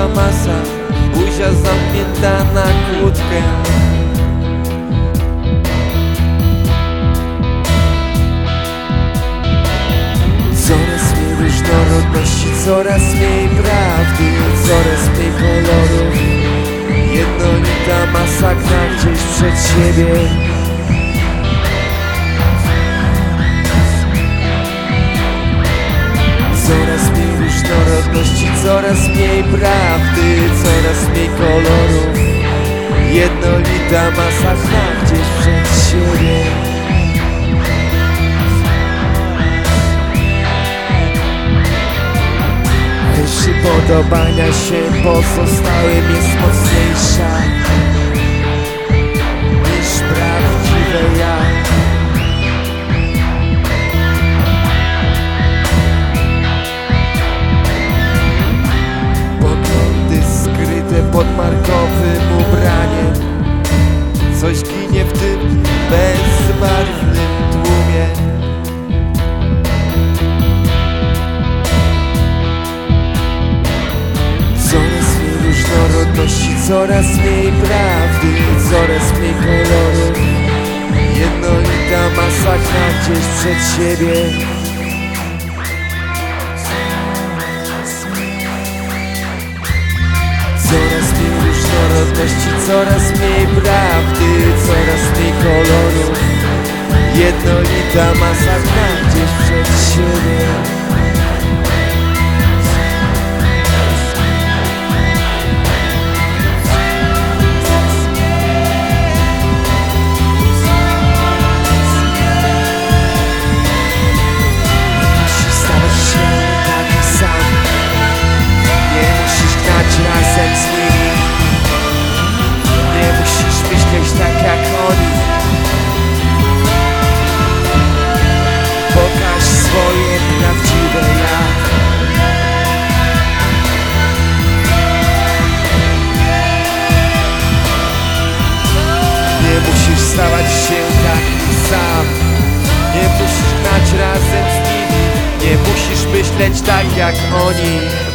Jednolita masa Buzia zamknięta na kłódkę. Coraz mniej różnorodności, coraz mniej prawdy Coraz mniej kolorów. Jednolita masa gra gdzieś przed siebie różnorodności, coraz mniej prawdy Coraz mniej kolorów Jednolita masa gra gdzieś przed siebie. Chęć przypodobania się pozostałym jest mocniejsza bezbarwnym tłumie. Coraz mniej różnorodności, coraz mniej prawdy Coraz mniej kolorów Jednolita masakra gdzieś przed siebie. Coraz mniej różnorodności, coraz mniej prawdy Coraz mniej kolorów. Jednolita masakra gdzieś przed siebie razem z nimi. Nie musisz myśleć tak jak oni